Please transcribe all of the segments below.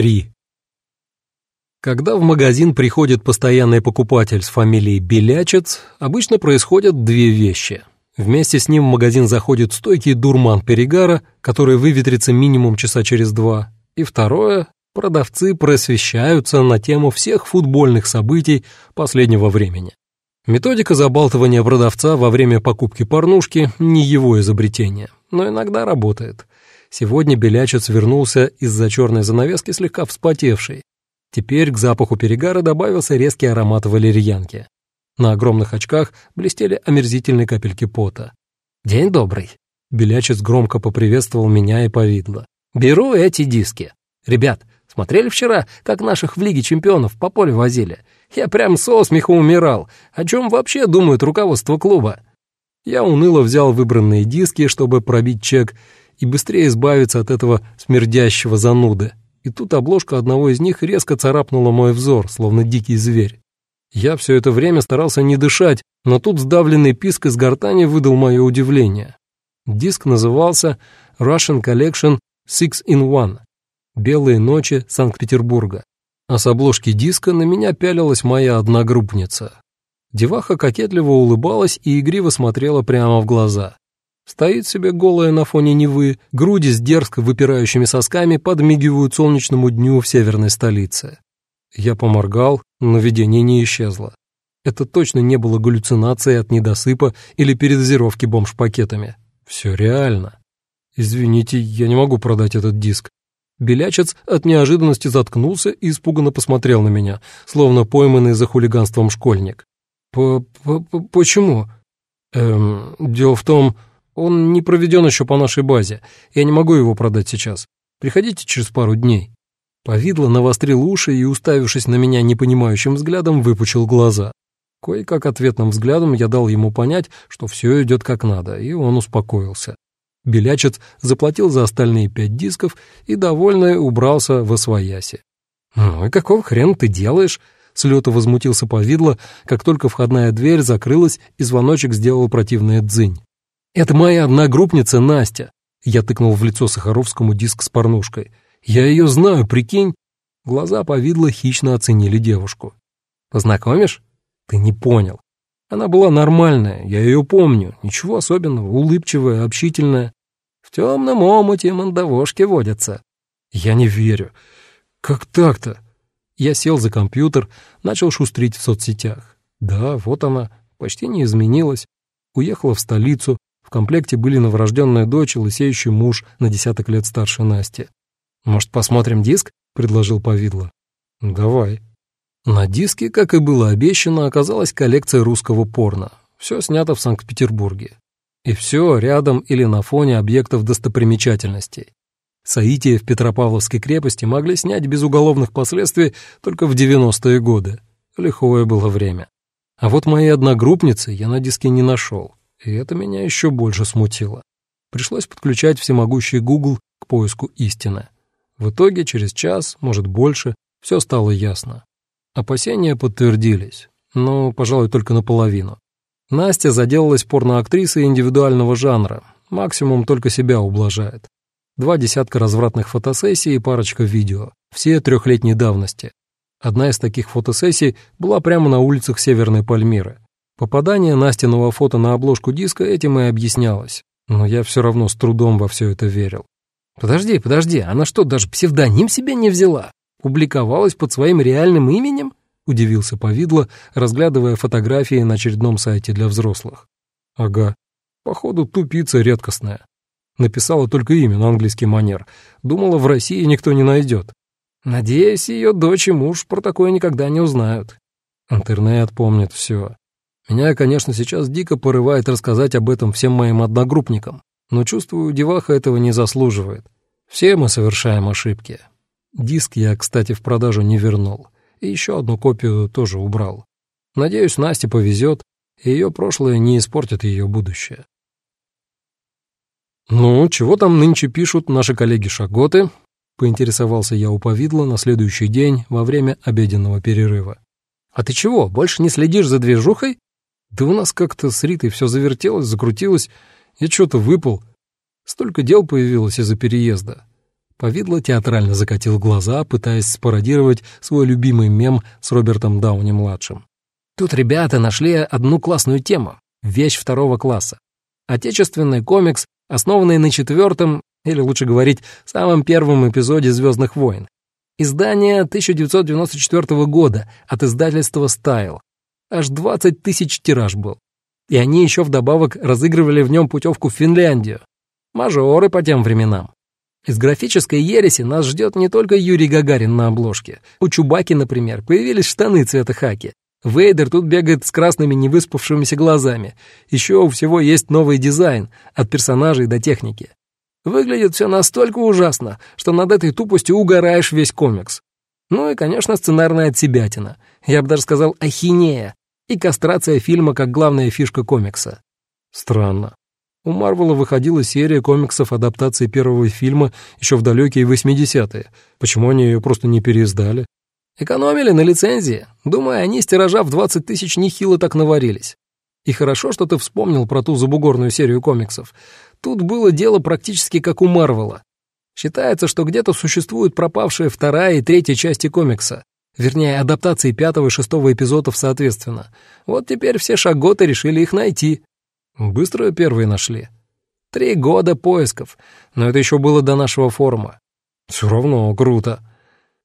3. Когда в магазин приходит постоянный покупатель с фамилией Белячец, обычно происходят две вещи. Вместе с ним в магазин заходит стойкий дурман перегара, который выветрится минимум часа через два. И второе – продавцы просвещаются на тему всех футбольных событий последнего времени. Методика забалтывания продавца во время покупки порнушки – не его изобретение, но иногда работает. Сегодня Белячец вернулся из-за черной занавески слегка вспотевший. Теперь к запаху перегара добавился резкий аромат валерьянки. На огромных очках блестели омерзительные капельки пота. «День добрый!» Белячец громко поприветствовал меня и повидло. «Беру эти диски. Ребят, смотрели вчера, как наших в Лиге чемпионов по полю возили? Я прям со смеху умирал. О чем вообще думает руководство клуба?» Я уныло взял выбранные диски, чтобы пробить чек, и быстрее избавиться от этого смердящего зануды. И тут обложка одного из них резко царапнула мой взор, словно дикий зверь. Я все это время старался не дышать, но тут сдавленный писк из гортани выдал мое удивление. Диск назывался Russian Collection Six in One «Белые ночи Санкт-Петербурга». А с обложки диска на меня пялилась моя одногруппница. Деваха кокетливо улыбалась и игриво смотрела прямо в глаза. Стоит себе голая на фоне Невы, груди с дерзко выпирающими сосками подмигивают солнечному дню в северной столице. Я поморгал, но видение не исчезло. Это точно не было галлюцинацией от недосыпа или передозировки бомж-пакетами. Все реально. Извините, я не могу продать этот диск. Белячец от неожиданности заткнулся и испуганно посмотрел на меня, словно пойманный за хулиганством школьник. П -п -п «Почему?» «Эм, дело в том...» Он не проведен еще по нашей базе. Я не могу его продать сейчас. Приходите через пару дней». Повидло навострил уши и, уставившись на меня непонимающим взглядом, выпучил глаза. Кое-как ответным взглядом я дал ему понять, что все идет как надо, и он успокоился. Белячец заплатил за остальные пять дисков и, довольный, убрался во свояси. «Ну и какого хрена ты делаешь?» С лета возмутился Повидло, как только входная дверь закрылась и звоночек сделал противное дзынь. «Это моя одногруппница Настя!» Я тыкнул в лицо Сахаровскому диск с порнушкой. «Я ее знаю, прикинь!» Глаза повидло хищно оценили девушку. «Познакомишь?» «Ты не понял. Она была нормальная, я ее помню. Ничего особенного, улыбчивая, общительная. В темном омуте мандавошки водятся». «Я не верю. Как так-то?» Я сел за компьютер, начал шустрить в соцсетях. Да, вот она, почти не изменилась. Уехала в столицу, в комплекте были новорожденная дочь и лысеющий муж на десяток лет старше Насти. «Может, посмотрим диск?» — предложил Повидло. «Давай». На диске, как и было обещано, оказалась коллекция русского порно. Все снято в Санкт-Петербурге. И все рядом или на фоне объектов достопримечательностей. Саития в Петропавловской крепости могли снять без уголовных последствий только в 90-е годы. Лихое было время. А вот мои одногруппницы я на диске не нашел и это меня еще больше смутило. Пришлось подключать всемогущий Google к поиску истины. В итоге через час, может больше, все стало ясно. Опасения подтвердились, но, пожалуй, только наполовину. Настя заделалась порноактрисой индивидуального жанра, максимум только себя ублажает. Два десятка развратных фотосессий и парочка видео, все трехлетней давности. Одна из таких фотосессий была прямо на улицах Северной Пальмиры. Попадание Настиного фото на обложку диска этим и объяснялось, но я все равно с трудом во все это верил. «Подожди, подожди, она что, даже псевдоним себе не взяла? Публиковалась под своим реальным именем?» — удивился Повидло, разглядывая фотографии на очередном сайте для взрослых. «Ага, походу тупица редкостная. Написала только имя на английский манер. Думала, в России никто не найдет. Надеюсь, ее дочь и муж про такое никогда не узнают. Интернет помнит все. Меня, конечно, сейчас дико порывает рассказать об этом всем моим одногруппникам, но чувствую, деваха этого не заслуживает. Все мы совершаем ошибки. Диск я, кстати, в продажу не вернул, и еще одну копию тоже убрал. Надеюсь, Насте повезет, и ее прошлое не испортит ее будущее. «Ну, чего там нынче пишут наши коллеги-шаготы?» — поинтересовался я у повидла на следующий день во время обеденного перерыва. «А ты чего, больше не следишь за движухой?» Да у нас как-то с Ритой все завертелось, закрутилось, я что-то выпал. Столько дел появилось из-за переезда. Повидло театрально закатил глаза, пытаясь спародировать свой любимый мем с Робертом Дауни-младшим. Тут ребята нашли одну классную тему — вещь второго класса. Отечественный комикс, основанный на четвертом, или лучше говорить, самом первом эпизоде «Звездных войн». Издание 1994 года от издательства «Стайл». Аж 20 тысяч тираж был. И они еще вдобавок разыгрывали в нем путевку в Финляндию. Мажоры по тем временам. Из графической ереси нас ждет не только Юрий Гагарин на обложке. У Чубаки, например, появились штаны цвета хаки. Вейдер тут бегает с красными невыспавшимися глазами. Еще у всего есть новый дизайн, от персонажей до техники. Выглядит все настолько ужасно, что над этой тупостью угораешь весь комикс. Ну и, конечно, сценарная отсебятина. Я бы даже сказал ахинея. И кастрация фильма как главная фишка комикса. Странно. У Марвела выходила серия комиксов адаптации первого фильма еще в далекие 80-е. Почему они ее просто не переиздали? Экономили на лицензии. Думаю, они с тиража в 20 тысяч нехило так наварились. И хорошо, что ты вспомнил про ту забугорную серию комиксов. Тут было дело практически как у Марвела. Считается, что где-то существует пропавшая вторая и третья части комикса. Вернее, адаптации пятого и шестого эпизодов соответственно. Вот теперь все шаготы решили их найти. Быстро первые нашли. Три года поисков, но это еще было до нашего форума. Все равно круто.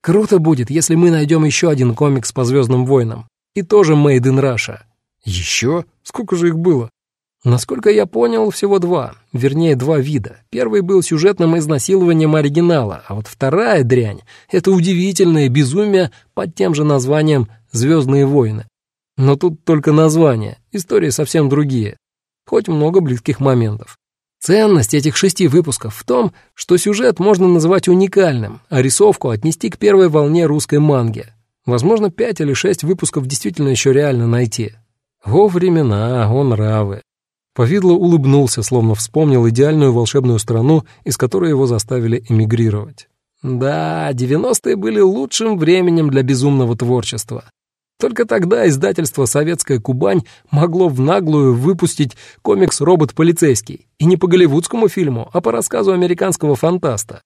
Круто будет, если мы найдем еще один комикс по Звездным войнам. И тоже Made in Russia. Еще? Сколько же их было? Насколько я понял, всего два, вернее, два вида. Первый был сюжетным изнасилованием оригинала, а вот вторая дрянь — это удивительное безумие под тем же названием «Звездные войны». Но тут только название, истории совсем другие хоть много близких моментов. Ценность этих шести выпусков в том, что сюжет можно называть уникальным, а рисовку отнести к первой волне русской манги. Возможно, пять или шесть выпусков действительно еще реально найти. О времена, о нравы. Повидло улыбнулся, словно вспомнил идеальную волшебную страну, из которой его заставили эмигрировать. Да, девяностые были лучшим временем для безумного творчества. Только тогда издательство «Советская Кубань» могло в наглую выпустить комикс «Робот-полицейский». И не по голливудскому фильму, а по рассказу американского фантаста.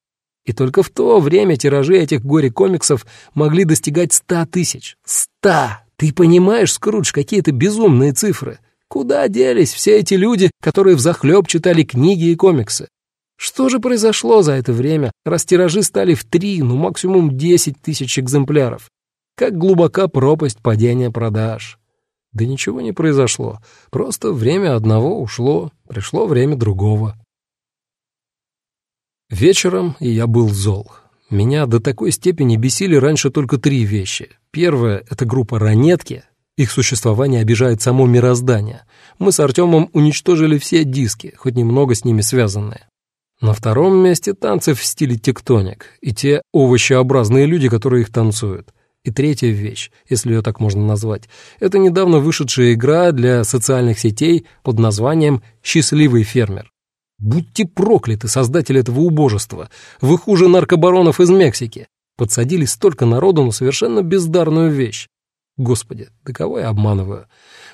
И только в то время тиражи этих горе-комиксов могли достигать ста тысяч. Ста! Ты понимаешь, Скрудж, какие-то безумные цифры? Куда делись все эти люди, которые взахлеб читали книги и комиксы? Что же произошло за это время, раз тиражи стали в три, ну максимум десять тысяч экземпляров? Как глубока пропасть падения продаж. Да ничего не произошло, просто время одного ушло, пришло время другого. Вечером я был зол. Меня до такой степени бесили раньше только три вещи. Первое — это группа «Ранетки». Их существование обижает само мироздание. Мы с Артемом уничтожили все диски, хоть немного с ними связанные. На втором месте танцы в стиле тектоник и те овощеобразные люди, которые их танцуют. И третья вещь, если ее так можно назвать, это недавно вышедшая игра для социальных сетей под названием «Счастливый фермер». Будьте прокляты, создатели этого убожества! Вы хуже наркобаронов из Мексики. Подсадили столько народу на совершенно бездарную вещь. Господи, да кого я обманываю?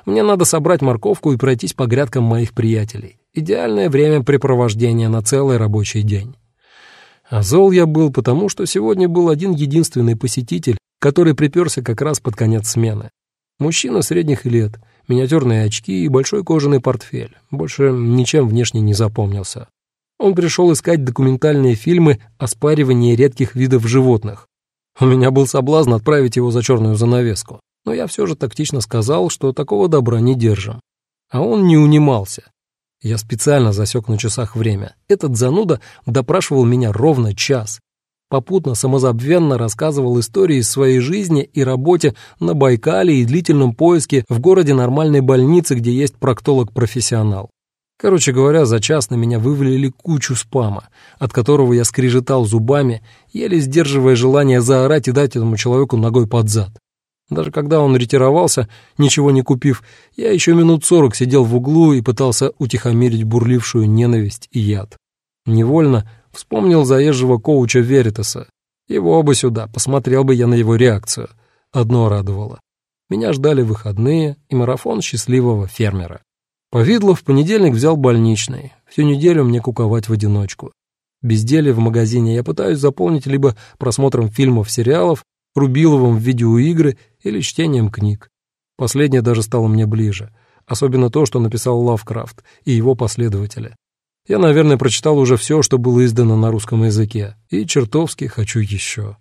Мне надо собрать морковку и пройтись по грядкам моих приятелей. Идеальное времяпрепровождение на целый рабочий день. А зол я был потому, что сегодня был один единственный посетитель, который приперся как раз под конец смены. Мужчина средних лет, миниатюрные очки и большой кожаный портфель. Больше ничем внешне не запомнился. Он пришел искать документальные фильмы о спаривании редких видов животных. У меня был соблазн отправить его за черную занавеску, но я все же тактично сказал, что такого добра не держим. А он не унимался. Я специально засек на часах время. Этот зануда допрашивал меня ровно час, попутно самозабвенно рассказывал истории из своей жизни и работе на Байкале и длительном поиске в городе нормальной больницы, где есть проктолог-профессионал. Короче говоря, за час на меня вывалили кучу спама, от которого я скрежетал зубами, еле сдерживая желание заорать и дать этому человеку ногой под зад. Даже когда он ретировался, ничего не купив, я еще минут сорок сидел в углу и пытался утихомирить бурлившую ненависть и яд. Невольно Вспомнил заезжего коуча Веритаса. Его бы сюда, посмотрел бы я на его реакцию. Одно радовало. Меня ждали выходные и марафон счастливого фермера. Повидло в понедельник взял больничный. Всю неделю мне куковать в одиночку. Безделие в магазине я пытаюсь заполнить либо просмотром фильмов, сериалов, Рубиловым в видеоигры или чтением книг. Последнее даже стало мне ближе, особенно то, что написал Лавкрафт и его последователи. Я, наверное, прочитал уже все, что было издано на русском языке, и чертовски хочу еще.